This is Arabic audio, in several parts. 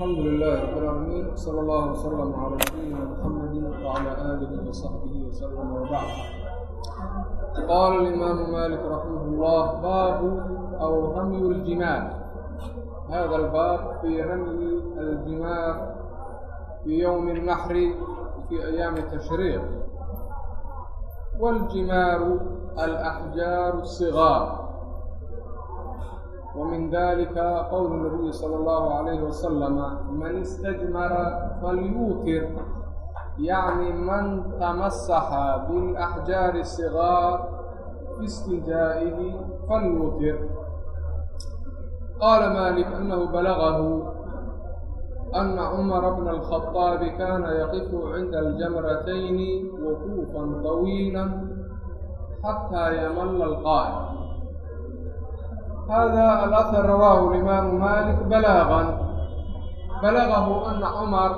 الحمد لله رب العالمين صلى الله وسلم على نبينا محمد وعلى اله وصحبه وسلم وبعد قال الامام مالك رحمه الله باب أو رمي الجمار هذا الباب في رمي الجمار في يوم النحر في أيام التشريق والجمار الاحجار الصغار ومن ذلك قول النبي صلى الله عليه وسلم من استجمر فليوتر. يعني من تمسح بالأحجار الصغار في استنjاaئه فليوتر. قال مالك أنه بلغه أن عمر بن الخطاب كان يقف عند الجمرتين وقوفا طويلا حتى يمل القائم. هذا الأثر رواه الإمام مالك بلاغا. بلغه أن عمر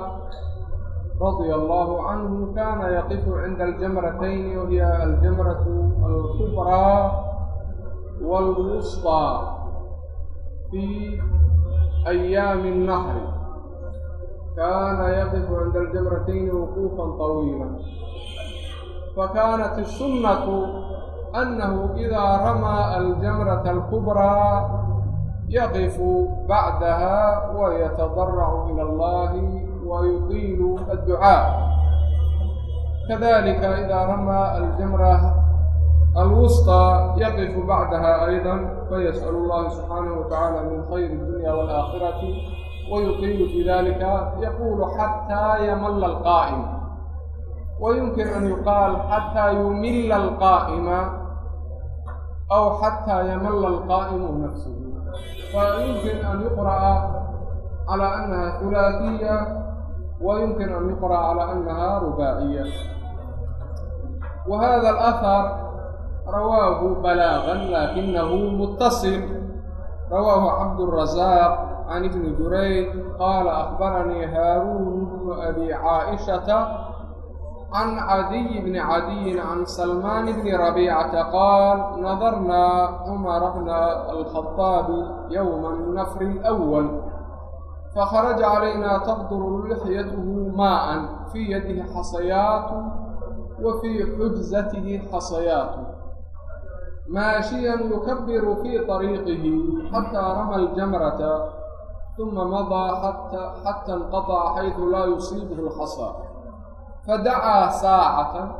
رضي الله عنه كان يقف عند الجمرتين وهي الجمرة الكبرى والوسطى في أيام النحر. كان يقف عند الجمرتين وقوفا طويلا. فكانت السنة أنه إذا رمى الجمرة الكبرى يقف بعدها ويتضرع إلى الله ويطيل الدعاء. كذلك إذا رمى الجمرة الوسطى يقف بعدها أيضا فيسأل الله سبحانه وتعالى من خير الدنيا والآخرة ويطيل في ذلك يقول حتى يمل القائم. ويمكن أن يقال حتى يمل القائم. القائمة القائم أو حتى يمل القائم نفسه فيمكن أن يقرأ على أنها ثلاثية ويمكن أن يقرأ على أنها رباعية وهذا الأثر رواه بلاغا لكنه متصل رواه عبد الرزاق عن ابن جريج قال أخبرني هارون بن أبي عائشة عن عن عدي بن عدي عن سلمان بن ربيعة قال نظرنا عمر بن الخطاب يوم النفر الأول فخرج علينا تبدر لحيته ماء في يده حصيات وفي حجزته حصيات. ماشيا يكبر في طريقه حتى رمى الجمرة ثم مضى حتى, حتى انقطع حيث لا يصيبه الحصى. فدعا ساعة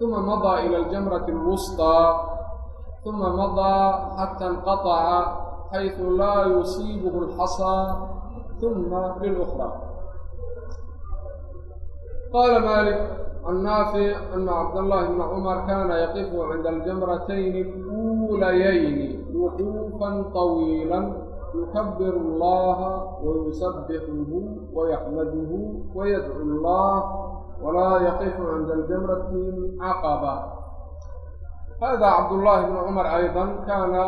ثم مضى إلى الجمرة الوسطى ثم مضى حتى انقطع حيث لا يصيبه الحصى ثم للأخرى. قال مالك عن أن عبد الله بن عمر كان يقف عند الجمرتين الأوليين وقوفا طويلا يكبر الله ويسبحه ويحمده ويدعو الله walaa yaqifu cinda aljamrati caqaba hada cabdullaahi bnu cumar aydan kaana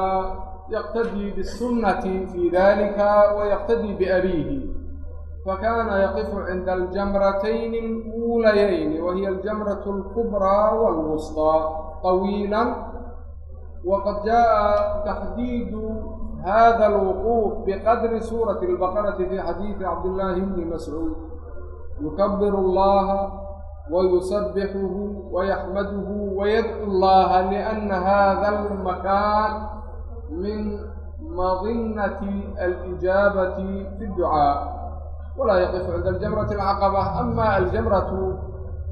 yaqtadii bisunati fi dalika wa yaqtadii biabiihi fakana yaqifu cinda aljamratayni اluulayayni wa hiya aljamratu اlkubraa wاlwusطىa طawiila waqad jaءa taxdiidu hada alwuquuf biqadri suurati اlbaqarati fi xadiidi cabdillaahi bni mascuud yukabiru اllaha ويسبحه ويحمده ويدعو الله لأن هذا المكان من مظنة الإجابة في الدعاء. ولا يقف عند الجمرة العقبة أما الجمرة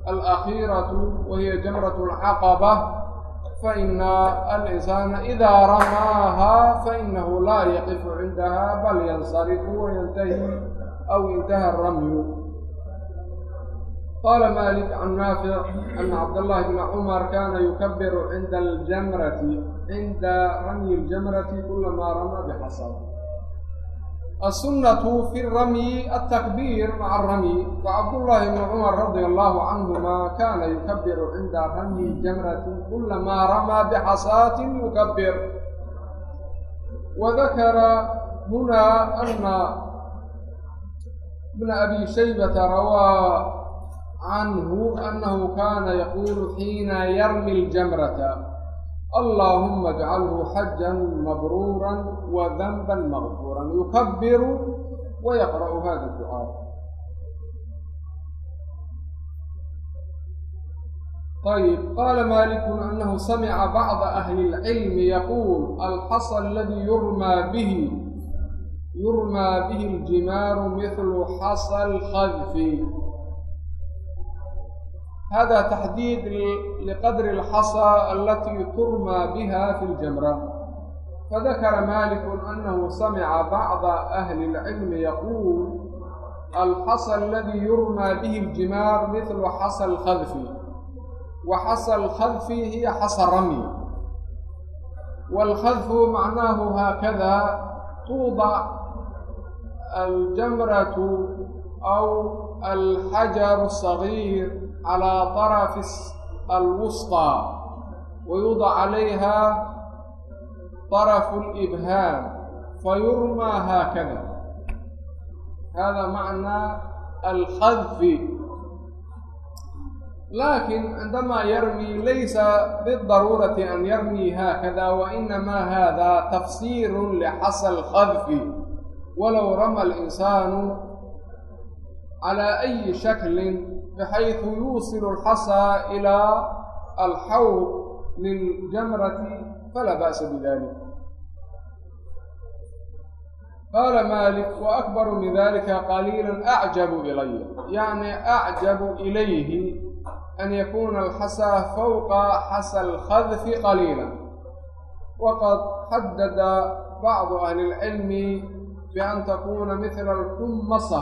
الأخيرة وهي جمرة العقبة فإن الإنسان إذا رماها فإنه لا يقف عندها بل ينصرف وينتهي أو انتهى الرمي. qala malik can naafic ana cabdاllahi bna cumar kana yukabiru cinda aljamrati cinda ramyi اljamrati kulamaa rama bxasab aلsunaة fi ramyi atakbir maca ramyi wacabdullahi bni cumar radia allahu canhuma kana yukabiru cinda ramyi jamrati kulamaa ramaa bxasaatin yukabir wadakara huna ana bna abi shaybata rawaa ابن أبي شيبة روى عنه أنه كان يقول حين يرمي الجمرة اللهم اجعله حجا مبرورا وذنبا مغفورا يكبر ويقرأ هذا الدعاء طيب قال مالك أنه سمع بعض أهل العلم يقول الحصى الذي يرمى به يرمى به الجمار مثل hada taxdiid liqadri اlxasa alati turma biha fi ljamra fadakara maliku anahu samica bacda ahli اlcilmi yaquul alxasa aladi yurma bihi اljimaar mihlu xasa اlkhadfi wa xasa اlkhadfi hiya xasa ramyi wاlkhadfu macnaahu haakada tuudac aljamratu aw alxajaru الصagiir calى طarf alwusطى wayudac calayha طarf اlibhaam fayurmaa haakada hada macnaa alkadfi lakin cindama yarmi laysa bidaruurati an yarmii haakada wainama hada tafsiiru lxasa alkadfi walow rama اlinsaanu calى ayi shakli bxayثu yuusil اlxasaa ilىa alxaw liljamrati falaa ba'sa bidalik qaala malik waakbaru min dalika qaliila acjabu ilaya yacni acjabu ilayhi an yakuna alxasaa fawqa xasa alkhadfi qaliila waqad xadada bacdu ahli اlcilmi bian takuna mihla alkummasa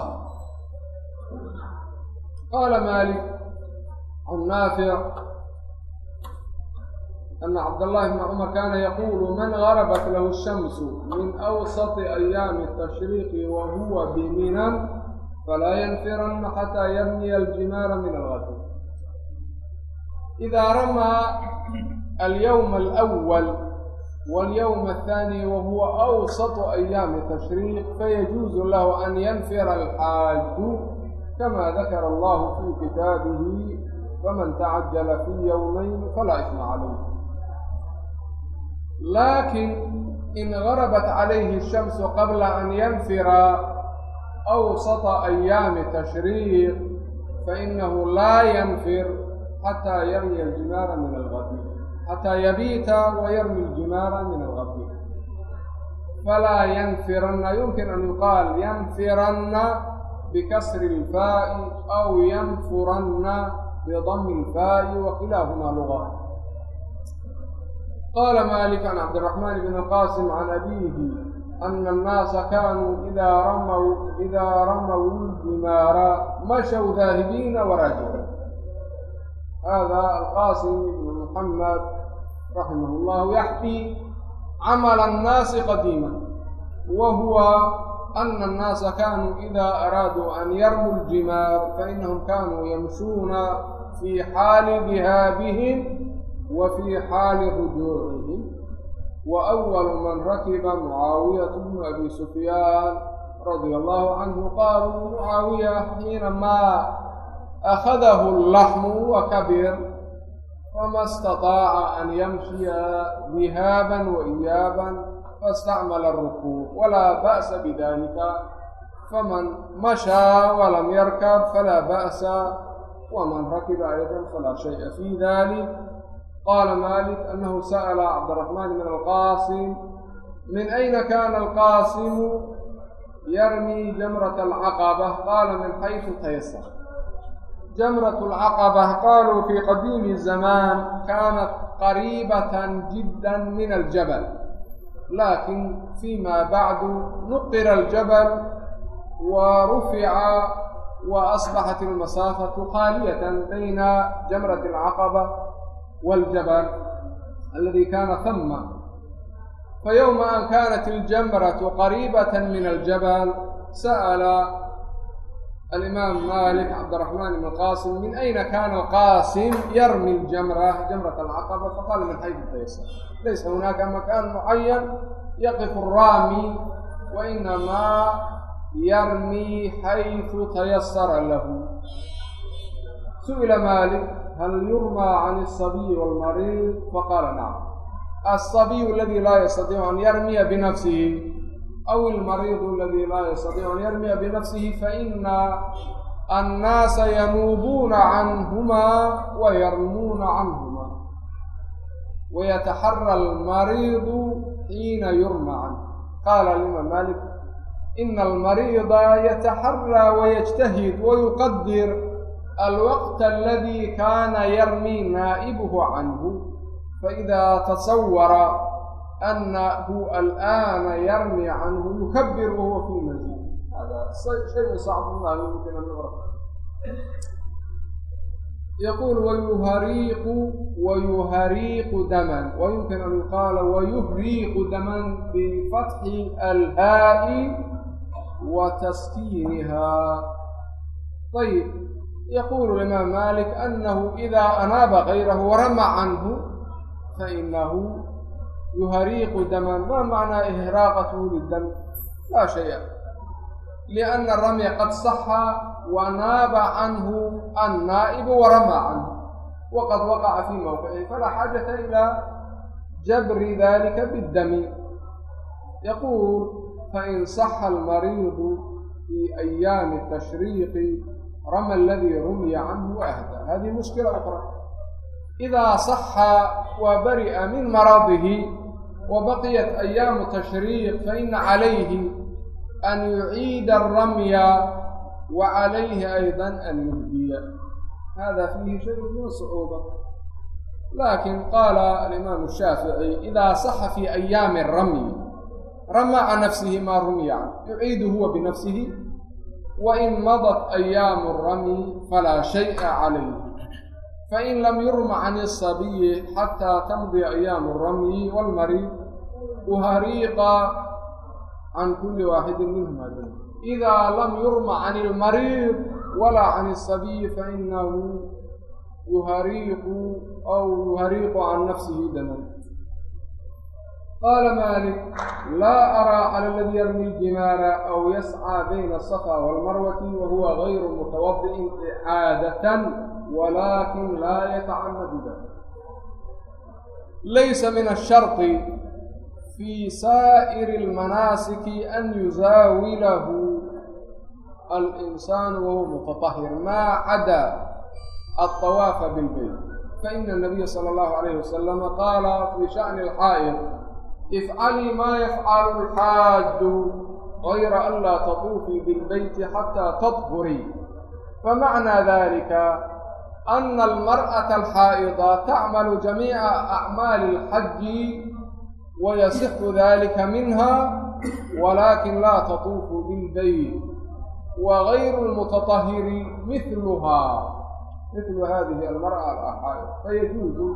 الحمصة قال مالك عن نافع أن عبد الله بن عمر كان يقول من غربت له الشمس من أوسط أيام التشريق وهو بمنى فلا ينفرن حتى يرمي الجمار من الغد إذا رمى اليوم الأول واليوم الثاني وهو أوسط أيام التشريق فيجوز له أن ينفر الحاج كما ذكر الله في كتابه فمن تعجل في يومين فلا إثم عليه. لكن إن غربت عليه الشمس قبل أن ينفر أوسط أيام تشريق فإنه لا ينفر حتى يرمي الجمار من الغد حتى يبيت ويرمي الجمار من الغد. فلا ينفرن يمكن أن يقال ينفرن bkasri اlfaai aw yanfuranna bdmi اlfaai wakilaahuma luga qala malik can cabdiraxmaan bni qasim can abiihi ana annaasa kanuu idaa ramaw idaa ramaw ljimaara mashow daahibiina waraajica hada alqasim ibn muxamed raximah اllah yaxkii camala annaasi qadiima wa huwa أن الناس كانوا إذا أرادوا أن يرموا الجمار فإنهم كانوا يمشون في حال ذهابهم وفي حال رجوعهم. وأول من ركب معاوية بن أبي سفيان رضي الله عنه قال معاوية حينما أخذه اللحم وكبر فما استطاع أن يمشي ذهابا وإيابا فاستعمل الركوب ولا بأس بذلك فمن مشى ولم يركب فلا بأس ومن ركب أيضا فلا شيء في ذلك قال مالك أنه سأل عبد الرحمن بن القاسم من أين كان القاسم يرمي جمرة العقبة قال من حيث تيسر jamrat alcaqaba qaaluu fii qadiimi zamaan kaanat qariibatan jidda min aljabal lakin fima bacdu nuqira aljabal wa rufica wa asbaxat almasaafatu khaaliyatan bayna jamrat alcaqaba waljabal aladi kana hama faywma an kanat aljamratu qariibat min aljabal sa'la الإمام مالك عبد الرحمن بن القاسم من أين كان القاسم يرمي الجمرة جمرة العقبة؟ فقال من حيث التيسر ليس هناك مكان معين يقف الرامي وإنما يرمي حيث تيسر له. سئل مالك هل يرمى عن الصبي والمريض؟ فقال نعم. الصبي الذي لا يستطيع أن يرمي بنفسه. aw ilmariidu aladii laa yastatiicu an yarmiya binafsihi faina annaasa yanuubuuna canhumaa wa yarmuuna canhumaa wayataxara almariidu xiina yurma canhu qaala alimaam malik ina almariida yataxaraa wayajtahid wayuqadir alwaqta aladi kaana yarmi naa'ibuhu canhu faida tasawara anahu alآana yarmi canhu yukabir wahuwa fi manzil hada shay sacbullah yumkin an yucraf يقول ويهريق ويهريق دما ويمكن أن يقال ويهريق دما بفتح الهاء وتسكينها طيب يقول الإمام مالك أنه إذا أناب غيره ورمى عنه فإنه يهريق دما ما معنى إهراقته للدم لا شيء لأن الرمي قد صح وناب عنه النائب ورمى عنه وقد وقع في موقعه فلا حاجة إلى جبر ذلك بالدم يقول فإن صح المريض في أيام التشريق rama aladii rumiya canhu ahda hadihi mushkila ukra idaa saxa waa bari'a min maradihi wa baqiyat ayaamu tashriiq fa ina calayhi an yuciida aramya wa calayhi aydan an yubdiya hada fiihi shayun min sucuuba laakin qaala alimaam shaafici idaa saxa fi ayaami ramyi rama can nafsihi maa rumya can yuciidu huwa binafsihi wain madat ayaamu ramyi falaa shay'a calayhi fain lam yurma can asabiyi xataa tamdi ayaamu ramyi walmariid uhariiqa can kuli waaxidin minhum adun idaa lam yurma can ilmariid walaa can asabiyi fainahu yuhariiqu aw yuhariiqu can nafsihi daman qaala maalik laa araa cala aladi yarmi ljimaara aw yascaa bayna asafa waalmarwati wa huwa gayru mutawadi'in icaadatan walaakin laa yatacamadu dalik laysa min asharطi fi saa'iri اlmanaasiki an yuzaawilahu alinsaanu wahuwa mutatahir maa cada aلطawaafa bilbeyt faina الnabiya salى اllahu alayh wasalama qaala fii sha'ni اlxaa'id ifcalii maa yafcalu اlxaaju gayra an laa tatuufii bilbeyti xataa tadhuri famacnaa dalika ana almar'ata alxaa'ida tacmalu jamiica acmaali alxaji wayasixu dalika minha walakin laa tatuufu bilbeyt wagayru lmutatahiri mihluhaa mihlu hadihi almar'a alxaa'id fayajuuzu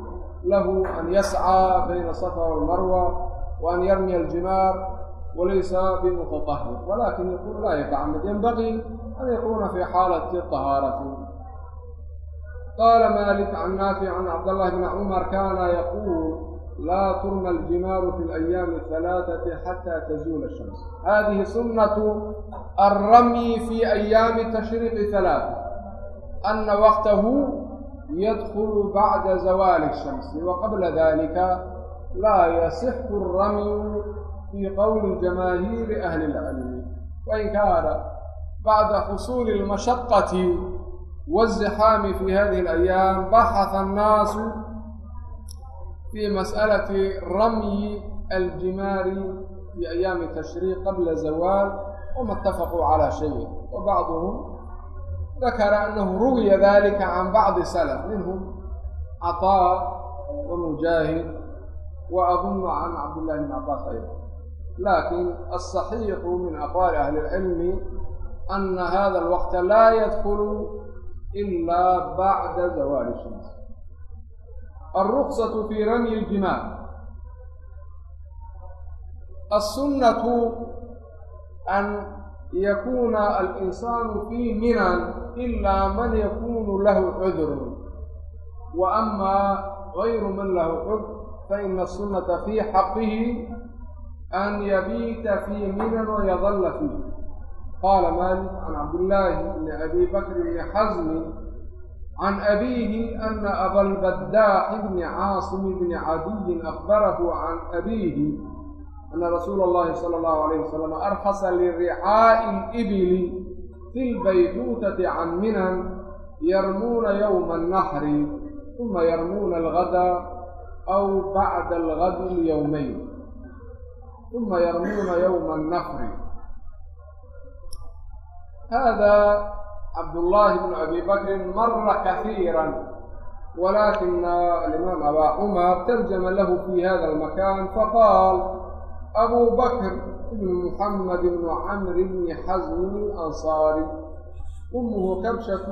lahu an yascaa bayna asafa walmarwa وأn yrmي الجimaar walaysa bmتطahir walakin yqul laa yتacamad ynbغي an yakuna fi xaalaةi طahaaraةi qaala maalik can naafic can cabdاllahi bni cumar kaana yaquul laa turma aljimaaru fi اlayaami اhalaaثati xata tazuula shams hadihi sunatu alramyi fi ayaami tashriqi halaaa ana waqtahu yadkulu bacda zawaali الshamsi wa qabla dalika laa yasixu اramyu fi qowli jamaahiiri ahli اlcilmi wain kaana bacda xusuuli اlmashaqati والزحام في هذه الأيام بحث الناس في مسألة رمي الجمار في أيام التشhريق قبل زوال وما اتفقوا على شيء. وبعضهم ذكر أنه روي ذلك عن بعض سلف منهم عطاء ومجاهد وأظن عن عبد الله بن عباس أيضا. لكن الصحيح من أقوال أهل العلم أن هذا الوقت لا يدخل إلا بعد زوال الشمس الرخصة في رمي الجمال السنة أن يكون الإنسان في منى إلا من يكون له عذر وأما غير من له عذر faina asunata fii xaqihi an yabiita fii minan wayadalla fiih qaala malik can cabdillaahi bni abi bakr bni xasmi can abiihi ana abalbaddaaxi bni caasim bni cadiyin akbarahu can abiihi ana rasuula اllahi salى اllahu alayh wasalam arkhasa liricaa'i اlibili fi lbaytuutati can minan yarmuuna yowma الnaxri uma yarmuuna algada aw bacda algadi lyowmayn uma yarmuuna yowma الnafri هذا عبد الله بن أبي بكر مر كثيرا ولكن الإمام أبا عمر ترجم له في هذا المكان فقال أبو بكر بن محمد بن عمرو بن حزم الأنصاري أمه كبشة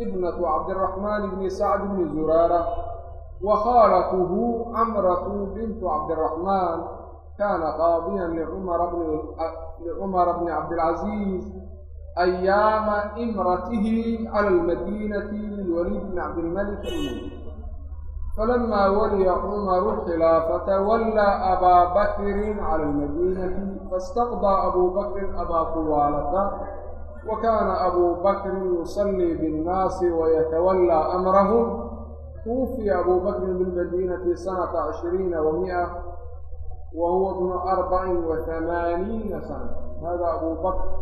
ابنة عبد الرحمن بن سعد بن زرارة وخالته عمرة بنت عبد الرحمن كان قاضيا لعمر بن لعمر بن عبد العزيز ayaama imratihi cala almadiinati lilwaliid bni cabdilmalik almulk فلما ولي عمر الخلافة ولى أبا بكر على المدينة فاستقضى أبو بكر أبا طوالة وكان أبو بكر يصلي بالناس ويتولى أمرهم توفي أبو بكر بالمدينة سنة عشرين ومائة وهو ابن أربع وثمانين سنة هذا أبو بكر هنا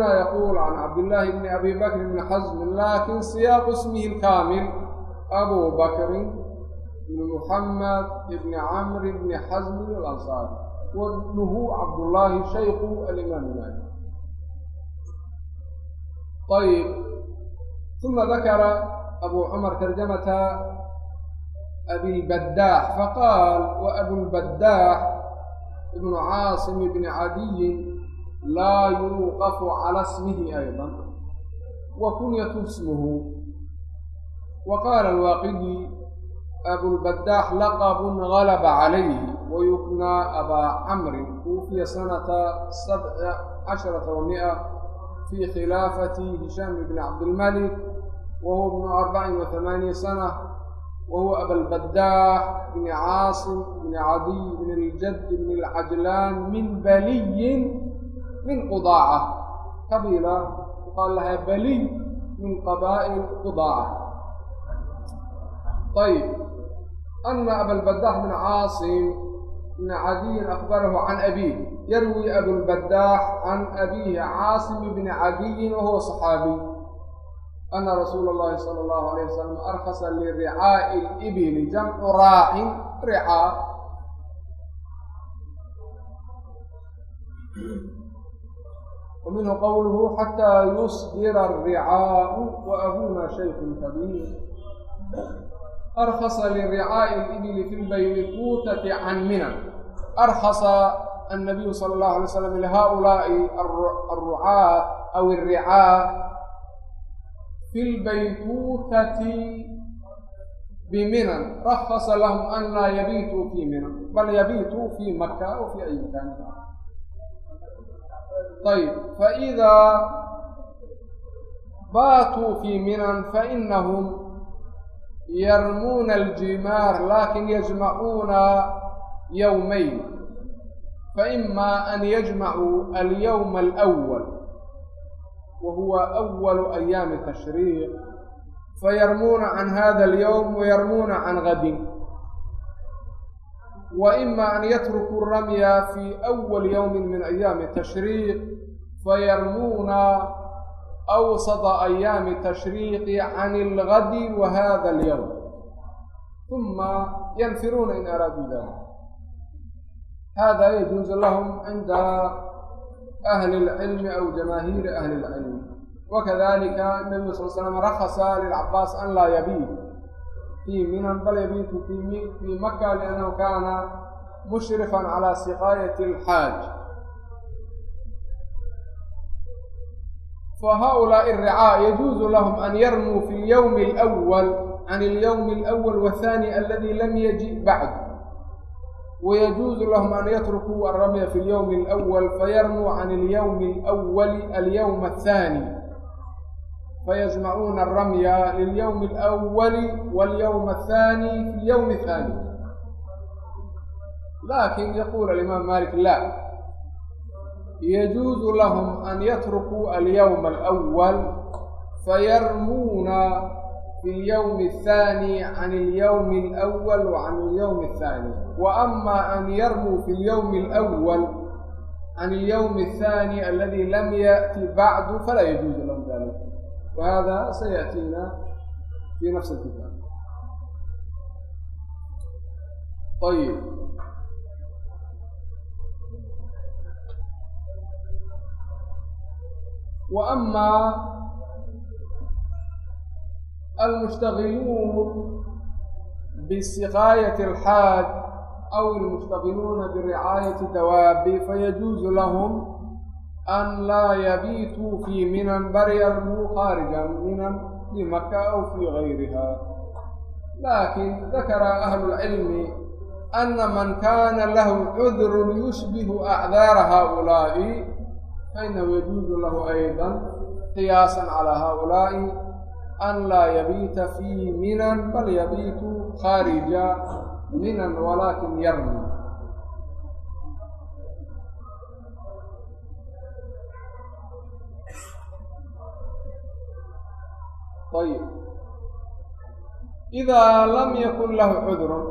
يقول عن عبد الله بن أبي بكر بن حزم لكن سياق اسمه الكامل abu bakrin ibni muxamed ibni camr ibni xasmin alansaari wabnuhu cabdullaahi shayku alimaam maalik ayb uma dakara abu cumar tarjamata abilbaddaax faqaal wa abulbaddaax ibnu caasim ibni cadiyin laa yuuqafu cala smihi ayضa wa kunyatu ismuhu وqاla الواaqدي أbوالبdاح لqب غلب عlيه ويkنى أbا cمr توفya سنة سبع caشhرة ومئة في khilaaفة هiشhام بن cabdالملك وهو بن أربع وثمانية سنة وهو أbالبdاح بن cاaصم بن عdي بن الجد بن الcجلان من bلي من qضاacة qabiila qاal lahaa bly min qabائل qضاacة ayb ana abalbadax bn caasim bn cadiyin akbarahu can abiih yarwi abulbadaax can abiihi caasim bni cadiyin wahuwa صaxaabiy ana rasuula اllahi salى اllahu alayh wasalam arkasa liricaa'i اlibili jamcu raacin ricaa ومنه قوله حتى يصدر الرعاء وأبونا شيخ كبير. أرخص لرعاء الإبل في البيقوتة عن منى. أرخص النبي صلى الله عليه وسلم لهؤلاء الرعاة أو الرعاء في البيتوتة بمنى. رخص لهم أن لا يبيتوا في منى بل يبيتوا في مكة وفي أي مكان. آخر ayb faidaa baatuu fii minan fainahum yarmuuna aljimaar lakin yajmacuuna yowmayn faima an yajmacuu alyowma alأwal wa huwa أwalu ayaami tashriiq fayarmuuna can hada alyowm wayarmuuna can gadin wa ima an yatrukuu ramya fi أwal yowmi min ayaami tashriiq فيرمون أوسط أيام التشريق عن الغد وهذا اليوم. ثم ينفرون إن أرادوا ذلك. هذا يجوز لهم عند أهل العلم أو جماهير أهل العلم. وكذلك النبي صلى الله عليه وسلم رخص للعباس أن لا يبيت. في منى بل يبيت في مكة لأنه كان مشرفا على سقاية الحاج. fa haulaaءi الricaa yajuuzu lahm an yarmuu fi اlyowmi اlأwal can اlyowmi اlأwal wاthani aladi lam yaji bacd wayajuuzu lahum an yatrukuu alramya fi lyowmi alawal fayarmuu can ilyowmi alawali alyowma athaani fayajmacuuna alramya lilyowmi alawali walyowma athaani fi lyowmi athaani lakin yaquul alimaam malik la yajuuzu lahum an yatrukuu alyowma alأwal fayarmuuna في اليوم الثاني عن اليوم الأول وعن اليوم الثاني وأما أن يرموا في اليوم الأول عن اليوم الثاني الذي لم يأتي بعد فلا يجوز لهم ذلك وهذا سيأتينا في نفس الكتاب طيب وأما المشتغلون بسقاية الحاج أو المشتغلون برعاية الدواب فيجوز لهم أن لا يبيتوا في منى بل يرموا خارجا منى في مكة أو في غيرها لكن ذكر أهل العلم أن من كان له عذر يشبه أعذار هؤلاء fainahu yajuuzu lahu aydan qiyaasan calaa haaulaa'i an laa yabiita fii minan bal yabiitu khaarija minan walaakin yarmi ayb idaa lam yakun lahu cudrun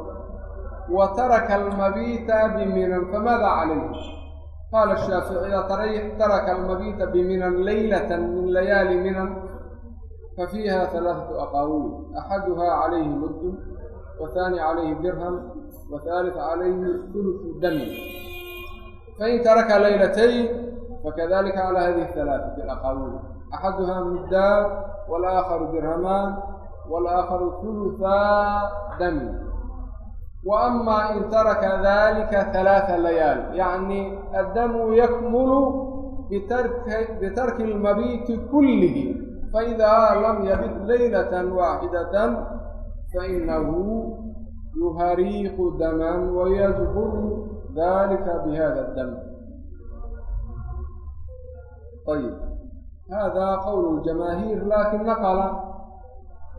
wa taraka almabiita biminan famaada calayh qaala الshaafiعي ida taraka almabiita biminan laylata min layaali minan ففيها ثلاثة أقاويل أحدها عليه مد والثاني عليه درهم والثالث عليه ثلث دم فإن ترك ليلتين فكذلك على هذه الثلاثة الأقاويل أحدها مدان والآخر درهمان والآخر ثلثا دم وأما إن ترك ذلك ثلاث ليال يعني الدم يكمل بترك, بترك المبيت كله faidaa lam yabid laylatan waaxidatan fainahu yuhariiqu daman wayajburu dalika bihada dam ayb hada qowl ljamaahiir lakin naqla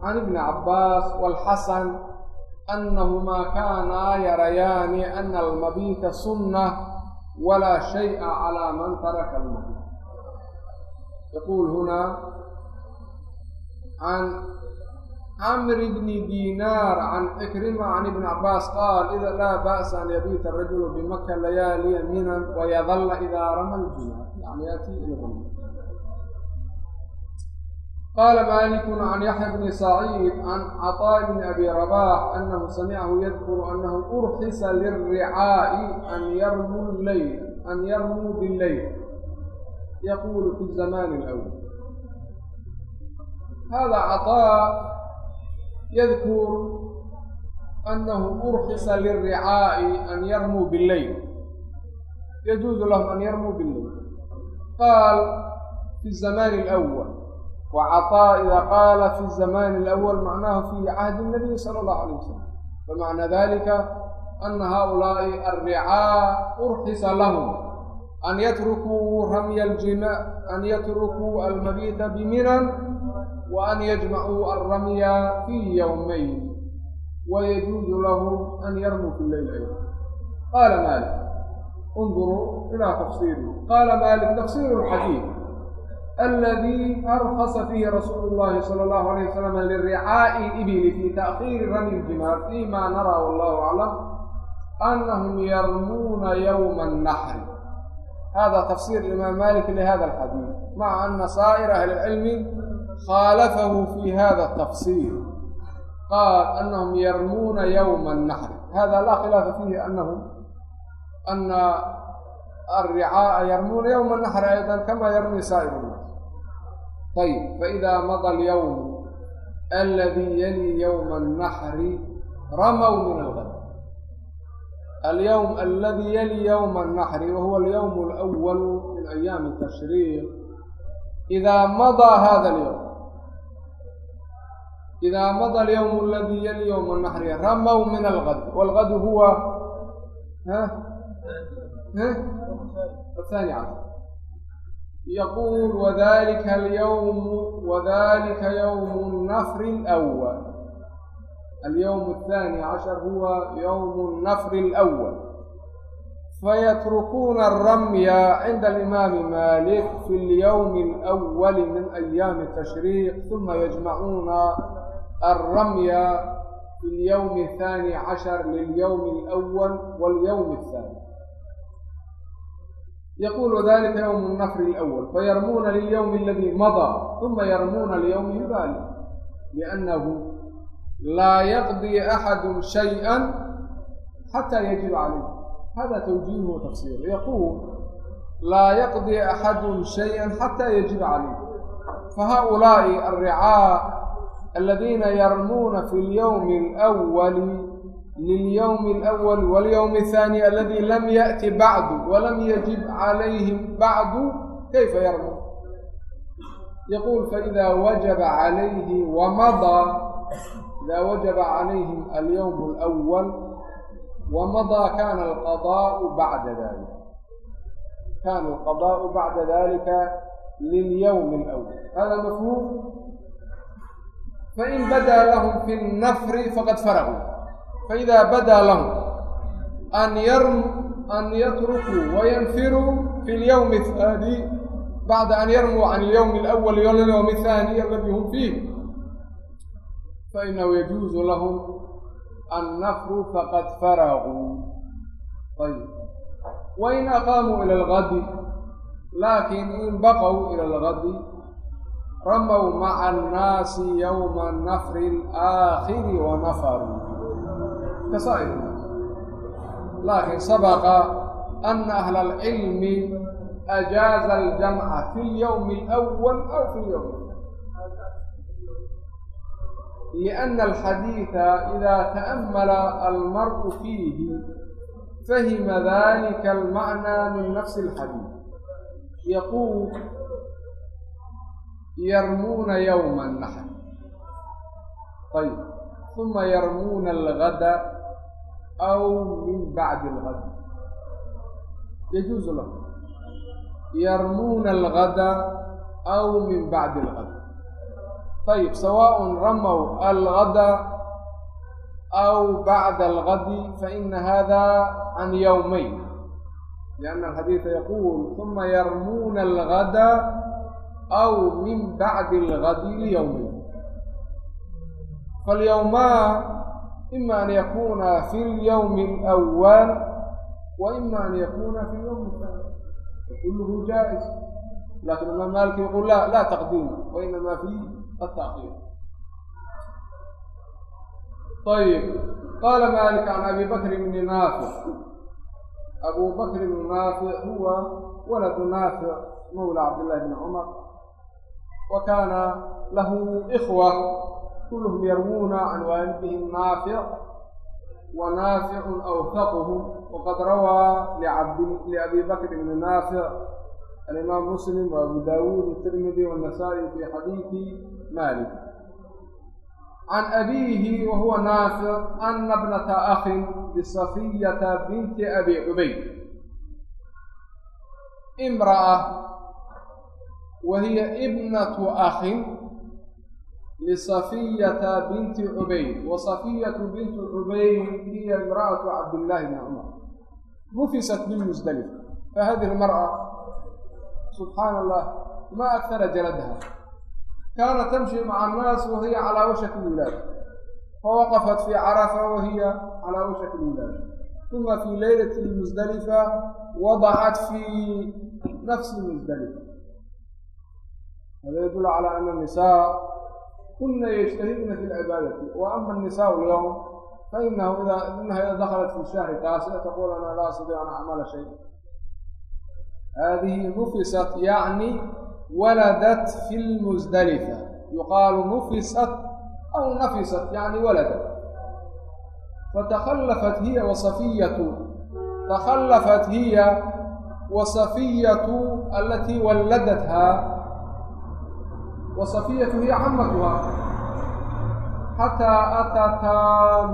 can ibni cabaas walxasan anahumaa kaanaa yarayaani ana almabiita sunna walaa shay'a calaa man taraka almabiit yaquul hunaa عن عمرو بن دينار عن عكرمة عن ابن عباس قال إذا لا بأس أن يبيت الرجل بمكة ليالي منا ويظل إذا رمى الجمار يعني يأتي إلى qala malikun can yaxya bni saciid can caطaa'i bni abi rabax anahu samicahu yadkuru anahu urxisa liricaa'i an yarmuu leyl an yarmuu billeyl yaqulu fi zamani اlwl hada caطaa yadkur anahu urxisa liricaa'i an yarmuu billeyl yajuuzu lahum an yarmuu billeyl qaal fi zamani اlأwl وcaطاa إida qaala fi الزamاn الأwl macnahu fi cahdi الnabiy slى الlaه عalيه wasalam fmacna dalika ana haؤulaaءi الricاa urxisa lahm an yatrukuu ramya اljima an yatrukuu almabiita biminan wa an yajmacuu alramya fii yowmayn wayajuuzu lahum an yarmuu fi leyl ayda qaala malik unduruu ilaa tafsiirihi qaala malik tafsiru اlxadiid الذي أرخص فيه رسول الله صلى الله عليه وسلم لرعاء الإبل في تأخير رمي الجمار فيما نرى والله أعلم أنهم يرمون يوم النحر. هذا تفسير الإمام مالك لهذا الحديث مع أن سائر أهل العلم خالفه في هذا التفسير. قال أنهم يرمون يوم النحر. هذا لا خلاف فيه أنه أن الرعاء يرمون يوم النحر أيضا كما يرمي سائر الناس طيب فإذا مضى اليوم الذي يلي يوم النحر رموا من الغد. اليوم الذي يلي يوم النحر وهو اليوم الأول من أيام التشريق. إذا مضى هذا اليوم إذا مضى اليوم الذي يلي يوم النحر رموا من الغد والغد هو ها؟ ها؟ الثاني عشر يقول وذلك اليوم وذلك يوم النفر الأول. اليوم الثاني عشر هو يوم النفر الأول. فيتركون الرمي عند الإمام مالك في اليوم الأول من أيام التشريق ثم يجمعون الرمي في اليوم الثاني عشر لليوم الأول واليوم الثاني. yaquulu dalika ywm اnafri اlأwl fayarmuuna lilyowmi aladii madaa uma yarmuuna liywmi lbaali liannahu laa yaqdii axadu shayئa xataa yajiba calayh hada twjiihu watafsiiru yaquul laa yaqdii axadu shayئa xataa yajiba calayh fahaؤulaaءi alricaa aladiina yarmuuna fi اlyowmi اlأwali الذين يرمون في اليوم الأول لليوم الأول واليوم الثاني الذي لم يأتي بعد ولم يجب عليهم بعد كيف يرمون يقول فإذا وجب عليه ومضى إذا وجب عليهم اليوم الأول ومضى كان القضاء بعد ذلك كان القضاء بعد ذلك لليوم الأول هذا مفهوم فإن بدا لهم في النفر فقد فرغوا فإذا بدا لهم أن يرم أن يتركوا وينفروا في اليوم الثاني بعد أن يرموا عن اليوم الأول إلى اليوم الثاني الذي هم فيه فإنه يجوز لهم النفر فقد فرغوا طيب وإن أقاموا إلى الغد لكن إن بقوا إلى الغد رموا مع kasaay laakiin sabaqa ana ahla alcilmi ajaaza aljamca fi lyawmi alawal aw fi lyowm لأن الxadيiث إda تأml almarء فيh فhm ذlika الmaعنى min nfس الxadيiث yquul yrmuna yوم النحر ayb ثuma yrmuna الغda يرمون يوم النحر طيب ثم يرمون الغد أو من بعد الغد يجوز لهم يرمون الغد أو من بعد الغد طيب سواء رموا الغد أو بعد الغد فإن هذا عن يومين لأن الحديث يقول ثم يرمون ima an yakuna fi lyawmi اlأwaal wa ima an yakuna fi lyawmi اaani fakuluhu jaa-is lakin imaam maliki yaqul la la taqdiim wa inama fi ataqiir ayb qala malik can abi bakr bni naafic abu bakr bni naafic huwa waladu naafic mawla cabd llahi bni cumar wa kaana lahu ikwa عمر وكان له إخوة كلهم يروون عن والدهم نافع ونافع أوثقهم وقد روى لعبد لأبي بكر بن نافع الإمام مسلم وأبو داود والترمذي والنسائي في حديث مالك عن أبيه وهو نافع أن ابنة أخ لصفية بنت أبي عبيد امرأة وهي ابنة أخ لصفية بنت عبيد وصفية بنت عبيد هي امرأة عبد الله بن عمر نفست بالمزدلفة فهذه المرأة سبحان الله ما أكثر جلدها kaanat tamshi maca annaas wahiya calaa washaki lwilaada fawaqafat fii carafa wahiya calaa washaki lwilaada uma fii leylati lmusdalifa wadacat fii nafsi musdalifa hada yadul calaa ana nisaa kuna yجتahidna fi اlcibaadaةi وama النisaaء اlyوم fainahu inaha ida daklat fi shahri taasira taqul ana laa astadiic an acmala shay hadihi nufisat yaعni waladat fi اlmusdalifa yuqaalu nufisat aw nafisat yaعni waladat fataklafat hiya wasafiyatu taklafat hiya wasafiyatu alatii walladatha wa safiyatu hiya camatuha xataa atata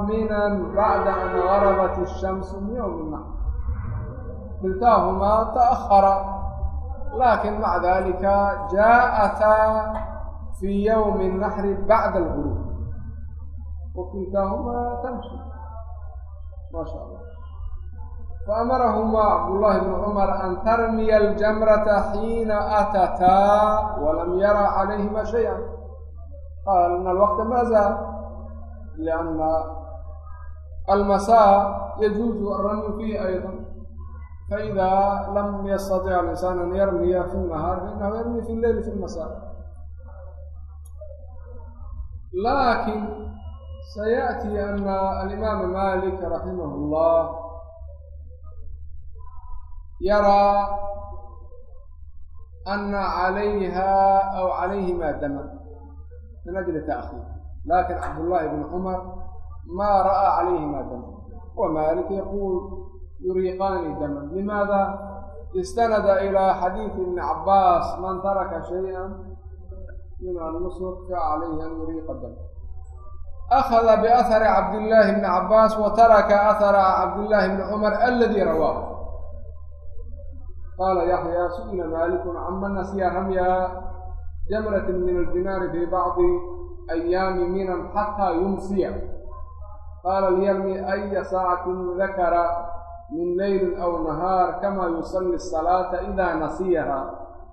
minan bacda an garabat الshamsu min yowmi nahr kiltaahumaa ta'ahara laakin maca dalika jaataa fi yowmi الnaxri bacda alguruub wa kiltaahumaa tamshi maa sha allah faamarahumaa cabdullahi bnu cumar an tarmiya aljamrata xiina atataa walam yara calayhima shayئa qaal in alwaqta ma zaal lianna almasaa yajuuzu alramyu fiihi ayضa faإida lam yastaطic alinsaan an yarmiya fi الnahaar fainahu yarmi fi اleyli fi اlmasaa lakin sayaأti ana alimaama malik raximah اllah yaraa ana calayha aw calayhima daman min ajli taأkiir lakin cabdullahi bn cumar ma ra'aa calayhima daman wa malik yaquul yuriiqaani daman limaada istanada ilى xadiidi ibni cabaas man taraka shayئa min alnusuk facalayhi an yuriiqa dam أخذ بأثر عبد الله بن عباس وترك أثر عبد الله بن عمر الذي رواه qaala yaxyaa su'ila maalikun cama nasiya ramya jamratin min aljinaari fii bacdi ayaami minan xataa yumsiya qaala lyarmi aya saacatin dakara min leylin aw nahaar kamaa yusalli asalaata idaa nasiyahaa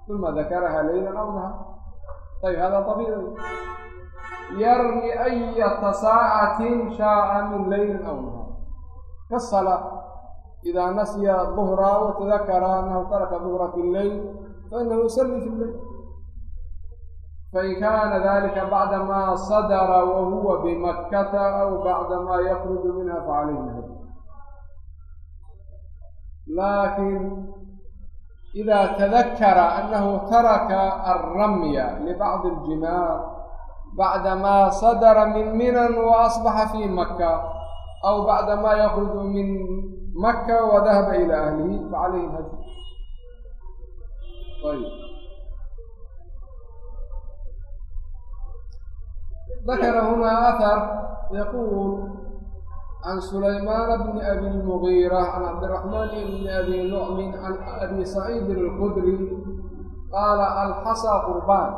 uma dakaraha leylan aw nahaar ayb hada abiici yarmi ayata saacatin shaaa min leylin aw nahaar kasalaa إذا نسي الظهر وتذكر أنه ترك الظهر في الليل فإنه يصلي في الليل فإن كان ذلك بعدما صدر وهو بمكة أو بعدما يخرج منها فعليه الهدي لكن إذا تذكر أنه ترك الرمي لبعض الجمار بعدما صدر من منى وأصبح في مكة أو بعدما يخرج من مكة وذهب إلى أهله فعليه haj طيب ذكر هنا أثر يقول عن سليمان بن أبي المغيرة عن عبد الرحمن بن أبي نعم عن أبي سعيد الخدري قال الحصى قربان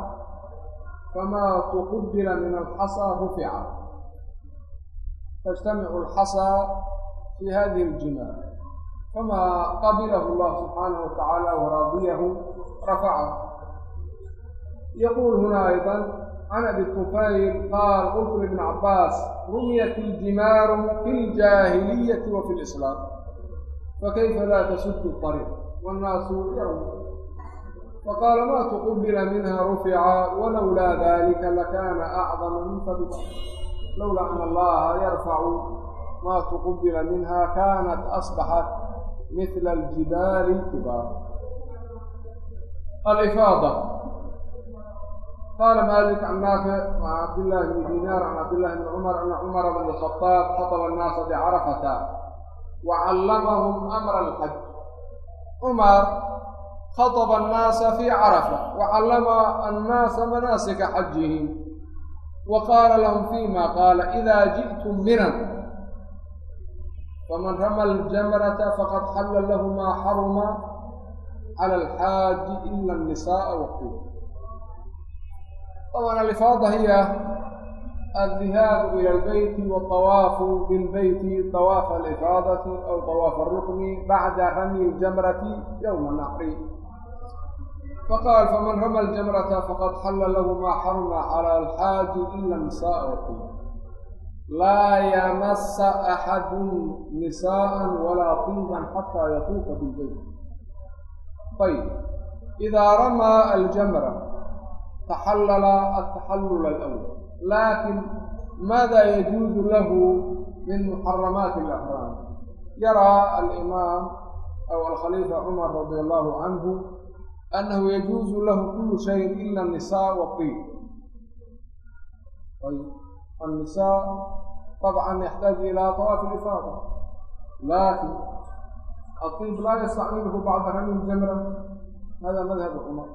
فما تقبل من الحصى رفع تجتمع الحصى في هذه الجماعة فما قبله الله سبحانه وتعالى وراضيه رفعه. يقول هنا أيضا عن أبي الطفيل قال قلت لابن عباس رميت الجمار في الجاهلية وفي الإسلام. فكيف لا تسد الطريق والناس يرمون فقال ما تقبل منها رفع ولولا ذلك لكان أعظم من فضله لولا أن الله يرفع maa tuqubila minha kanat asbaxat mila aljibaali lkibaar alifaada qaala maalik can naafic can cabdillahi bni dinaar can cabdillahi bni cumar ana cumara bn lkhadaab khataba annaasa bicarafata wa callamahum amra alxaj cumar khaطba annaasa fi carafa wa callama annaasa manaasika xajihim wa qaala lahum fima qaala idaa ji'tum minan faman rama aljamrata faqad xalla له ما xaruma cala alxaaji ila annisaaa waqi طبعا الإفاضة هي الذهاب إلى البيت والطواف بالبيت طواف الإفاضة أو طواف الركن بعد رمي الجمرة يوم النحر. فقال فمن رمى الجمرة فقد حل له ما حرم على الحاج إلا النساء والطيب laa yamasa axadu nisaءa walaa tiiban xataa yatuufa bilbeyt ayb idaa ramaa aljamra taxallala altaxallul alأwl lakin maada yajuuzu lahu min muxaramaati اlأxraam yaraa alimaam aw alkhaliifa cumar radi allahu canhu annahu yajuuzu lahu kulu shayin ila الnisaa wاطiib النساء طبعا يحتاج إلى طواف الإفاضة لكن الطيب لا يستعمله بعد رمي الجمرة هذا مذهب عمر.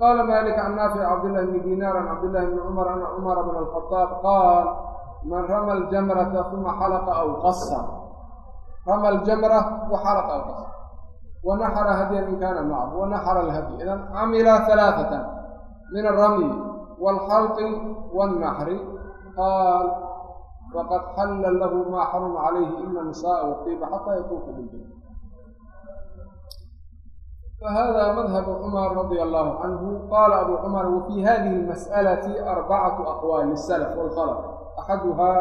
قال مالك عن نافع عبد الله بن دينار عن عبد الله بن عمر عن عمر بن الخطاب قال من رمى الجمرة ثم حلق أو قصر رمى الجمرة وحلق أو قصر ونحر هديا إن كان معه ونحر الهدي. إذا عمل ثلاثة من الرمي. wاlhalqi wالnaxri qaal waqad xalla lahu maa xaruma calayhi ina nisaaء qiba xataa yatuufa biljana فhda madhab cmar radi allahu canhu qala abu cmar wafii hadihi اlmasأlaةi arbacatu aqwaal liلslf wاlkhalq axaduha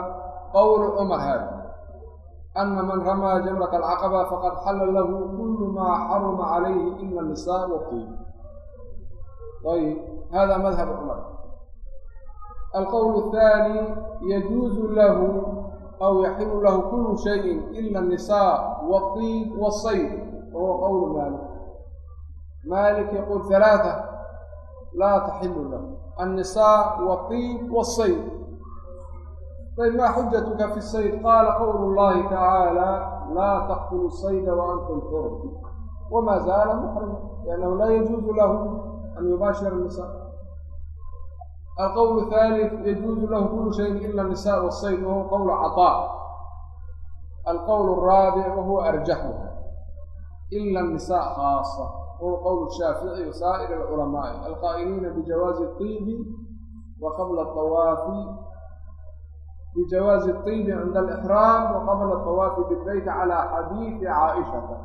qowl cmar hada ana man ramaa jamrat alcaqaba faqad xala lahu kul maa xaruma calayhi ila الnisaء wqiba ayb hada madhab cmar alqowl الثاني yajuuzu lahu aw yaxilu lahu kulu shayin ila الnisaa wاطiib wالsayd wahuwa qowl maalik maalik yaquul ثalaaثة laa taxilu lahu الnisaa wاطiib wالsayd ayb ma xujatuka fi sayd qaala qowlu اllahi tacaalى laa taqtulu sayda waantum xurum wma zaala muxrima liannahu laa yajuuzu lahu an yubaashira الnisaa alqowl athalith yajuuzu lahu kulu shayin ila nisa wasayd wahuwa qowl caطaa alqowl araabic wahuwa arjaxuha ila nisa khaasa wahuwa qowl shaafici wasaa'ir alculamaai alqaa'iliina bijawaazi اطibi wa qabla awaafi bijawaazi اطibi cinda alixraam wa qabla atawaafi bilbeyt calaa xadiidi caaishata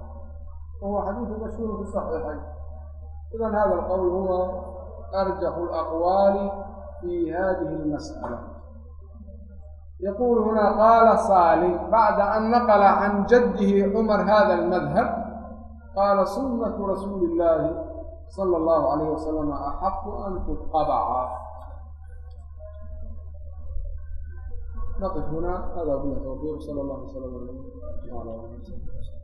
wahuwa xadiidu mashhuur fi saxiixayn idan hada alqowl huwa arjaxu alaqwaali في هذه المسألة. يقول هنا قال صالح بعد أن نقل عن جده عمر هذا المذهب قال سنة رسول الله صلى الله عليه وسلم أحق أن تتقبع نقف هنا. هذا أبونا توفير صلى الله عليه وسلم وعلى آله وسلم.